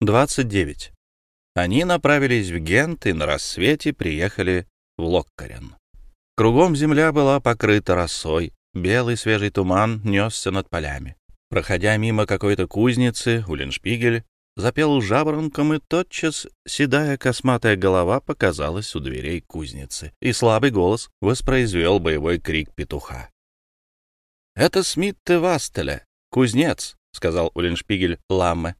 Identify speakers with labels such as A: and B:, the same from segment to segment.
A: 29. Они направились в Гент и на рассвете приехали в Локкарен. Кругом земля была покрыта росой, белый свежий туман несся над полями. Проходя мимо какой-то кузницы, Уллиншпигель запел жаворонком, и тотчас седая косматая голова показалась у дверей кузницы, и слабый голос воспроизвел боевой крик петуха. «Это Смитте Вастеля, кузнец», — сказал Уллиншпигель Ламме.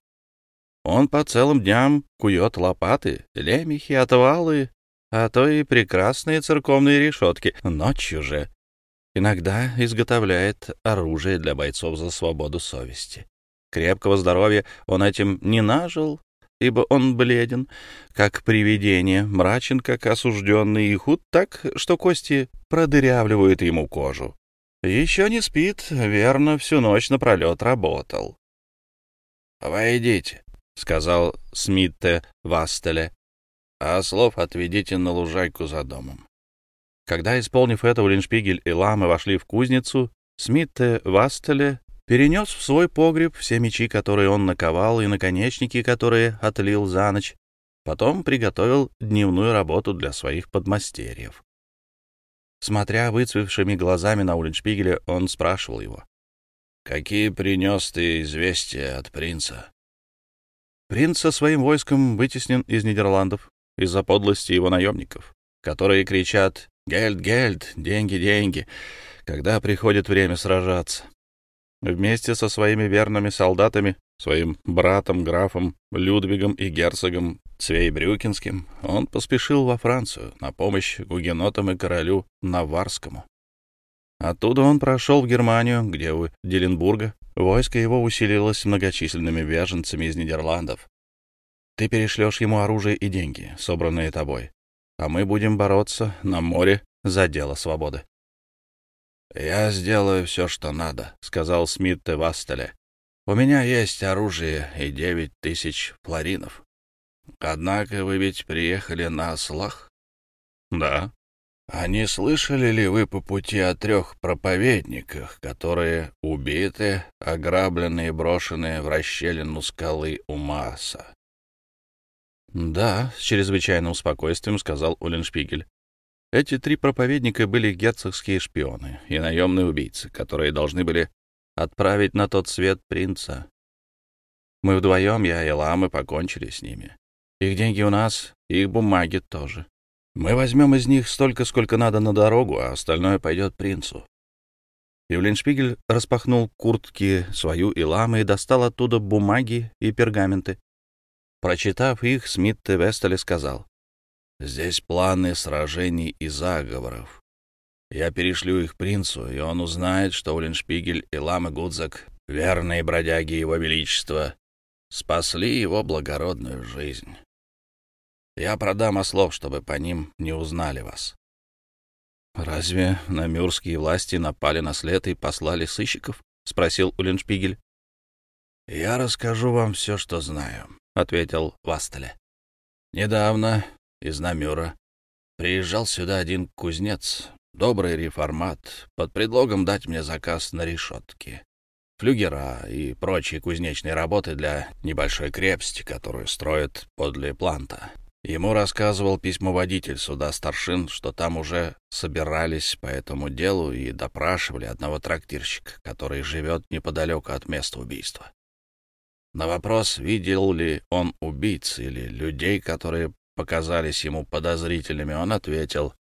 A: Он по целым дням кует лопаты, лемехи, отвалы, а то и прекрасные церковные решетки. Ночью же иногда изготовляет оружие для бойцов за свободу совести. Крепкого здоровья он этим не нажил, ибо он бледен, как привидение, мрачен, как осужденный, и худ так, что кости продырявливают ему кожу. Еще не спит, верно, всю ночь напролет работал. «Войдите», — сказал Смитте Вастеле, — а слов отведите на лужайку за домом. Когда, исполнив это, Улиншпигель и Ламы вошли в кузницу, Смитте Вастеле перенес в свой погреб все мечи, которые он наковал, и наконечники, которые отлил за ночь. Потом приготовил дневную работу для своих подмастерьев. Смотря выцвевшими глазами на Улиншпигеля, он спрашивал его. «Какие принес ты известия от принца?» Принц со своим войском вытеснен из Нидерландов из-за подлости его наемников, которые кричат «Гельд, гельд, деньги, деньги», когда приходит время сражаться. Вместе со своими верными солдатами, своим братом, графом Людвигом и герцогом Цвейбрюкинским, он поспешил во Францию на помощь гугенотам и королю Наварскому. Оттуда он прошел в Германию, где у Деленбурга Войско его усилилось многочисленными беженцами из Нидерландов. Ты перешлешь ему оружие и деньги, собранные тобой, а мы будем бороться на море за дело свободы. — Я сделаю все, что надо, — сказал Смит Вастеле. — У меня есть оружие и девять тысяч флоринов. Однако вы ведь приехали на ослах? — Да. А не слышали ли вы по пути о трех проповедниках, которые убиты, ограблены и брошены в расщелину скалы у Маса? — Да, — с чрезвычайным спокойствием сказал Улленшпигель. Эти три проповедника были герцогские шпионы и наемные убийцы, которые должны были отправить на тот свет принца. Мы вдвоем, я и Ламы, покончили с ними. Их деньги у нас, их бумаги тоже. Мы возьмем из них столько, сколько надо на дорогу, а остальное пойдет принцу. Евлиншпигель распахнул куртки свою и ламы и достал оттуда бумаги и пергаменты. Прочитав их, Смит Вестеле сказал, «Здесь планы сражений и заговоров. Я перешлю их принцу, и он узнает, что Уллиншпигель и Лама Гудзак, верные бродяги его величества, спасли его благородную жизнь. Я продам ослов, чтобы по ним не узнали вас. Разве намюрские власти напали на след и послали сыщиков? спросил Уллиншпигель. Я расскажу вам все, что знаю, ответил Вастеле. Недавно из Намюра приезжал сюда один кузнец, добрый реформат, под предлогом дать мне заказ на решетки, флюгера и прочие кузнечные работы для небольшой крепости, которую строят подле планта. Ему рассказывал письмоводитель суда старшин, что там уже собирались по этому делу и допрашивали одного трактирщика, который живет неподалеку от места убийства. На вопрос, видел ли он убийц или людей, которые показались ему подозрительными, он ответил,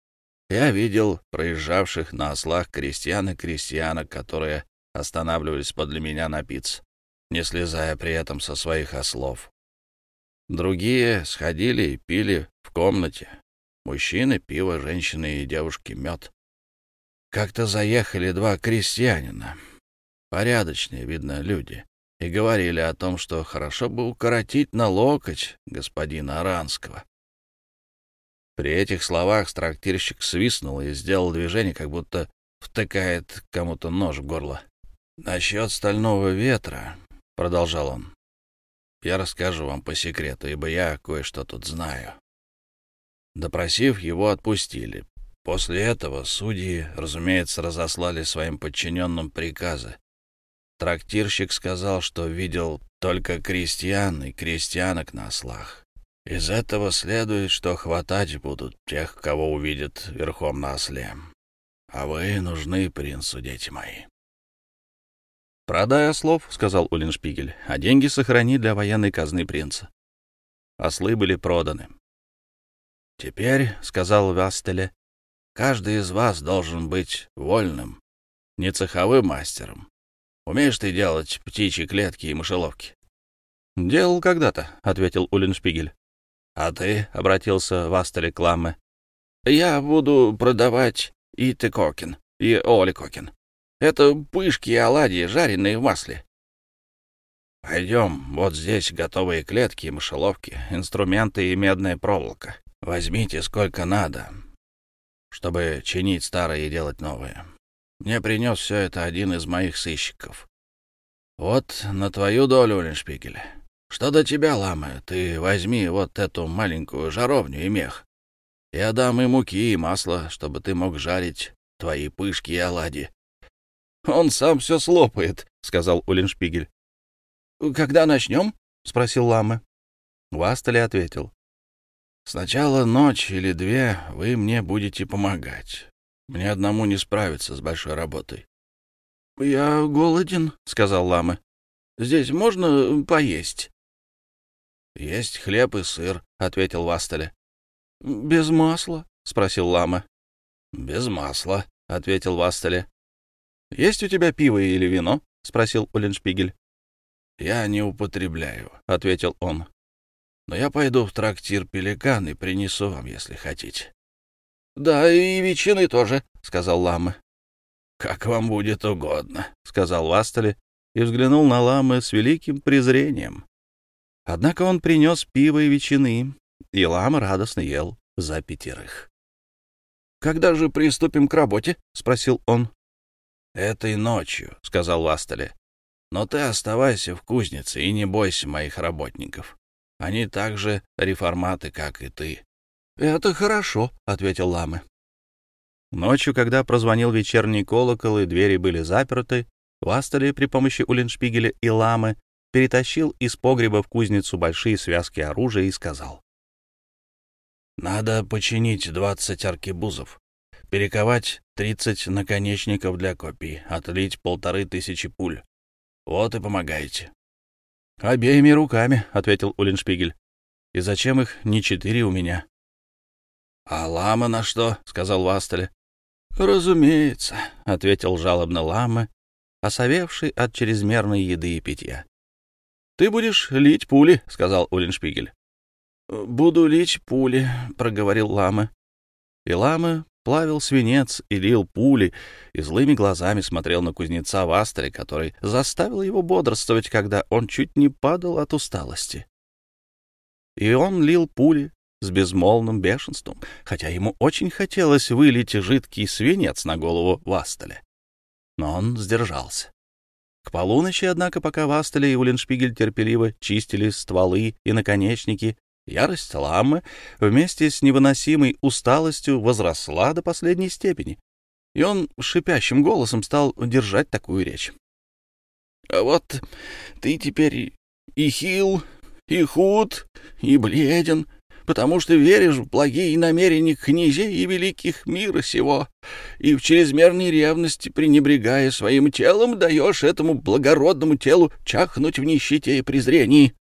A: «Я видел проезжавших на ослах крестьян и крестьянок, которые останавливались подле меня напиться, не слезая при этом со своих ослов. Другие сходили и пили в комнате. Мужчины — пиво, женщины и девушки — мед. Как-то заехали два крестьянина, порядочные, видно, люди, и говорили о том, что хорошо бы укоротить на локоть господина Аранского. При этих словах трактирщик свистнул и сделал движение, как будто втыкает кому-то нож в горло. «Насчет стального ветра», — продолжал он, я расскажу вам по секрету, ибо я кое-что тут знаю. Допросив его, отпустили. После этого судьи, разумеется, разослали своим подчиненным приказы. Трактирщик сказал, что видел только крестьян и крестьянок на ослах. Из этого следует, что хватать будут тех, кого увидят верхом на осле. А вы нужны принцу, дети мои. «Продай ослов», — сказал Уллиншпигель, — «а деньги сохрани для военной казны принца». Ослы были проданы. «Теперь», — сказал Вастеле, — «каждый из вас должен быть вольным, не цеховым мастером. Умеешь ты делать птичьи клетки и мышеловки?» «Делал когда-то», — ответил Уллиншпигель. «А ты?» — обратился Вастеле к Ламме. «Я буду продавать и Текокин, и Оликокин. Это пышки и оладьи, жареные в масле. Пойдем, вот здесь готовые клетки и мышеловки, инструменты и медная проволока. Возьмите сколько надо, чтобы чинить старое и делать новое. Мне принес все это один из моих сыщиков. Вот на твою долю, Леншпигель. Что до тебя, Лама, ты возьми вот эту маленькую жаровню и мех. Я дам и муки, и масло, чтобы ты мог жарить твои пышки и оладьи. Он сам все слопает, — сказал Уллиншпигель. — Когда начнем? — спросил Лама. Вастали ответил. — Сначала ночь или две вы мне будете помогать. Мне одному не справиться с большой работой. — Я голоден, — сказал Лама. — Здесь можно поесть? — Есть хлеб и сыр, — ответил Вастали. — Без масла? — спросил Лама. — Без масла, — ответил Вастали. «Есть у тебя пиво или вино?» — спросил Уллиншпигель. «Я не употребляю», — ответил он. «Но я пойду в трактир «Пеликан» и принесу вам, если хотите». «Да, и ветчины тоже», — сказал Лама. «Как вам будет угодно», — сказал Вастали и взглянул на Ламы с великим презрением. Однако он принес пиво и ветчины, и Лама радостно ел за пятерых. «Когда же приступим к работе?» — спросил он. «Этой ночью», — сказал Ластеле. «Но ты оставайся в кузнице и не бойся моих работников. Они так же реформаты, как и ты». «Это хорошо», — ответил Ламы. Ночью, когда прозвонил вечерний колокол и двери были заперты, Вастеле при помощи Уллиншпигеля и Ламы перетащил из погреба в кузницу большие связки оружия и сказал. «Надо починить двадцать аркебузов перековать тридцать наконечников для копий, отлить полторы тысячи пуль. Вот и помогаете. — Обеими руками, — ответил Уллиншпигель. — И зачем их не четыре у меня? — А лама на что? — сказал Вастель. — Разумеется, — ответил жалобно лама, осовевший от чрезмерной еды и питья. — Ты будешь лить пули, — сказал Уллиншпигель. — Буду лить пули, — проговорил лама. И лама плавил свинец и лил пули, и злыми глазами смотрел на кузнеца в астре, который заставил его бодрствовать, когда он чуть не падал от усталости. И он лил пули с безмолвным бешенством, хотя ему очень хотелось вылить жидкий свинец на голову Вастеля. Но он сдержался. К полуночи, однако, пока Вастеля и Уллиншпигель терпеливо чистили стволы и наконечники, Ярость Ламмы вместе с невыносимой усталостью возросла до последней степени, и он шипящим голосом стал держать такую речь. «А вот ты теперь и хил, и худ, и бледен, потому что веришь в благие намерения князей и великих мира сего, и в чрезмерной ревности, пренебрегая своим телом, даешь этому благородному телу чахнуть в нищете и презрении.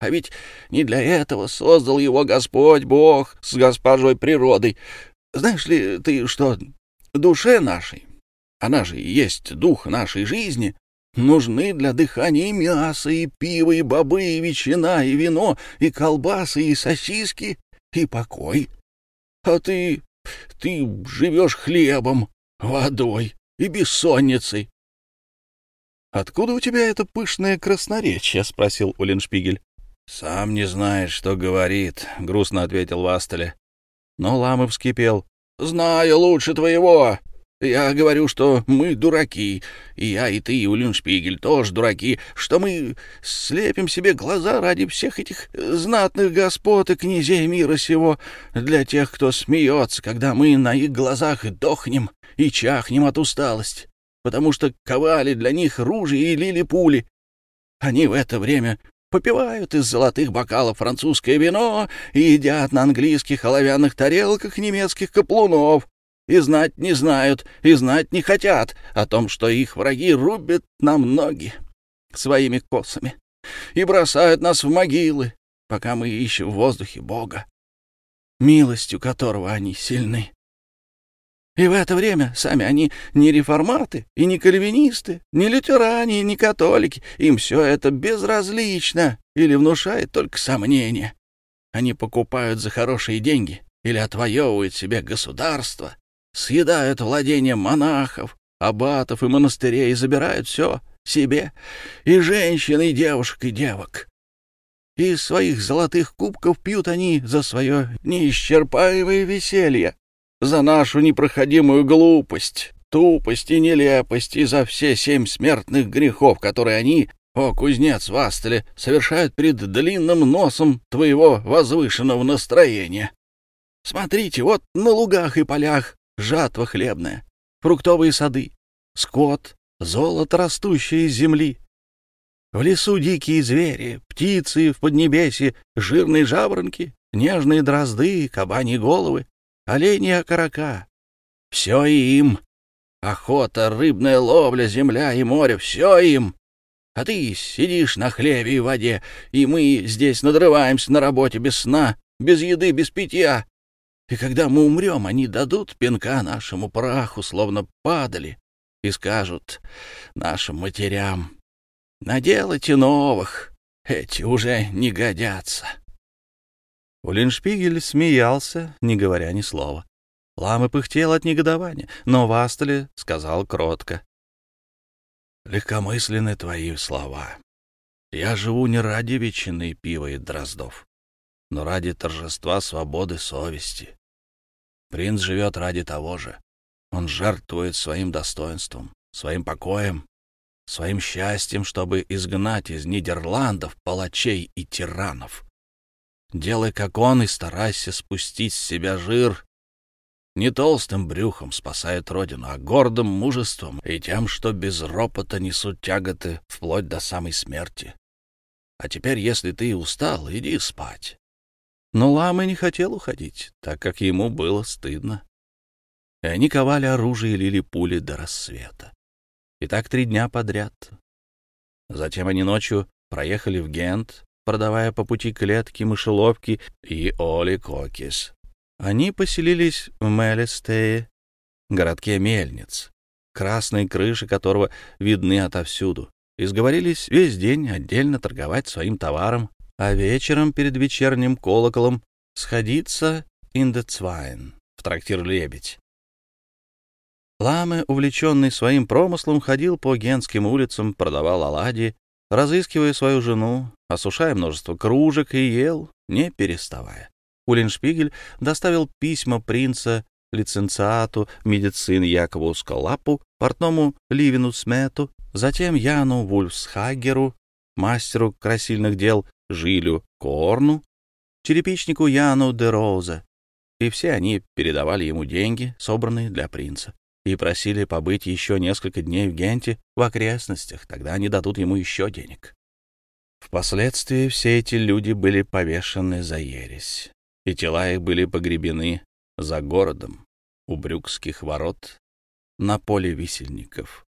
A: А ведь не для этого создал его Господь Бог с госпожой природой. Знаешь ли ты, что душе нашей, она же и есть дух нашей жизни, нужны для дыхания и мясо, и пиво, и бобы, и ветчина, и вино, и колбасы, и сосиски, и покой. А ты, ты живешь хлебом, водой и бессонницей. — Откуда у тебя это пышное красноречие? — спросил Уллиншпигель. «Сам не знает, что говорит», — грустно ответил Вастеле. Но Лама вскипел. «Знаю лучше твоего. Я говорю, что мы дураки, и я, и ты, и Улюншпигель тоже дураки, что мы слепим себе глаза ради всех этих знатных господ и князей мира сего, для тех, кто смеется, когда мы на их глазах дохнем и чахнем от усталости.
B: потому что ковали для них ружья и лили пули. Они в это время попивают из золотых бокалов французское вино и едят на английских оловянных тарелках немецких каплунов, и знать не знают, и знать не хотят о том, что их враги рубят нам ноги своими косами и бросают нас в могилы, пока мы ищем в воздухе Бога, милостью которого они сильны. И в это время сами они не реформаты и не кальвинисты, не лютеране и не католики. Им все это безразлично или внушает только сомнения. Они покупают за хорошие деньги или отвоевывают себе государство, съедают владения монахов, аббатов и монастырей и забирают все себе, и женщин, и девушек, и девок. Из своих золотых кубков пьют они за свое неисчерпаемое веселье, за нашу непроходимую глупость, тупость и нелепость, и за все семь смертных грехов, которые они, о, кузнец Вастеле, совершают перед длинным носом твоего возвышенного настроения. Смотрите, вот на лугах и полях жатва хлебная, фруктовые сады, скот, золото, растущее из земли. В лесу дикие звери, птицы в поднебесье, жирные жаворонки, нежные дрозды, кабани головы, олени окорока. Все им. Охота, рыбная ловля, земля и море — все им. А ты сидишь на хлебе и воде, и мы здесь надрываемся на работе без сна, без еды, без питья. И когда мы умрем, они дадут пинка нашему праху, словно падали, и скажут нашим матерям, «Наделайте новых, эти уже не годятся».
A: Улиншпигель смеялся, не говоря ни слова. Лама пыхтел от негодования, но Вастеле сказал кротко.
B: «Легкомысленны твои слова. Я живу не ради ветчины, пива и дроздов, но ради торжества свободы совести. Принц живет ради того же. Он жертвует своим достоинством, своим покоем, своим счастьем, чтобы изгнать из Нидерландов палачей и тиранов. Делай, как он, и старайся спустить с себя жир. Не толстым брюхом спасает родину, а гордым мужеством и тем, что без ропота несут тяготы вплоть до самой смерти. А теперь, если ты устал, иди спать.
A: Но Лама не хотел уходить, так как ему было стыдно. И они ковали оружие и лили пули до рассвета. И так три дня подряд. Затем они ночью проехали в Гент, продавая по пути клетки, мышеловки и оли-кокис. Они поселились в Мелестее, городке мельниц, красные крыши которого видны отовсюду, и сговорились весь день отдельно торговать своим товаром, а вечером перед вечерним колоколом сходиться Zwine, в трактир «Лебедь». Ламе, увлеченный своим промыслом, ходил по генским улицам, продавал оладьи, разыскивая свою жену, осушая множество кружек и ел, не переставая. Улиншпигель доставил письма принца лиценциату медицины Якову Скалапу, портному Ливину Смету, затем Яну Вульфсхагеру, мастеру красильных дел Жилю Корну, черепичнику Яну де Роузе, и все они передавали ему деньги, собранные для принца, и просили побыть еще несколько дней в Генте в окрестностях, тогда они дадут ему еще денег. Впоследствии все эти люди были повешены за ересь, и тела их были погребены за городом у Брюкских ворот на поле висельников.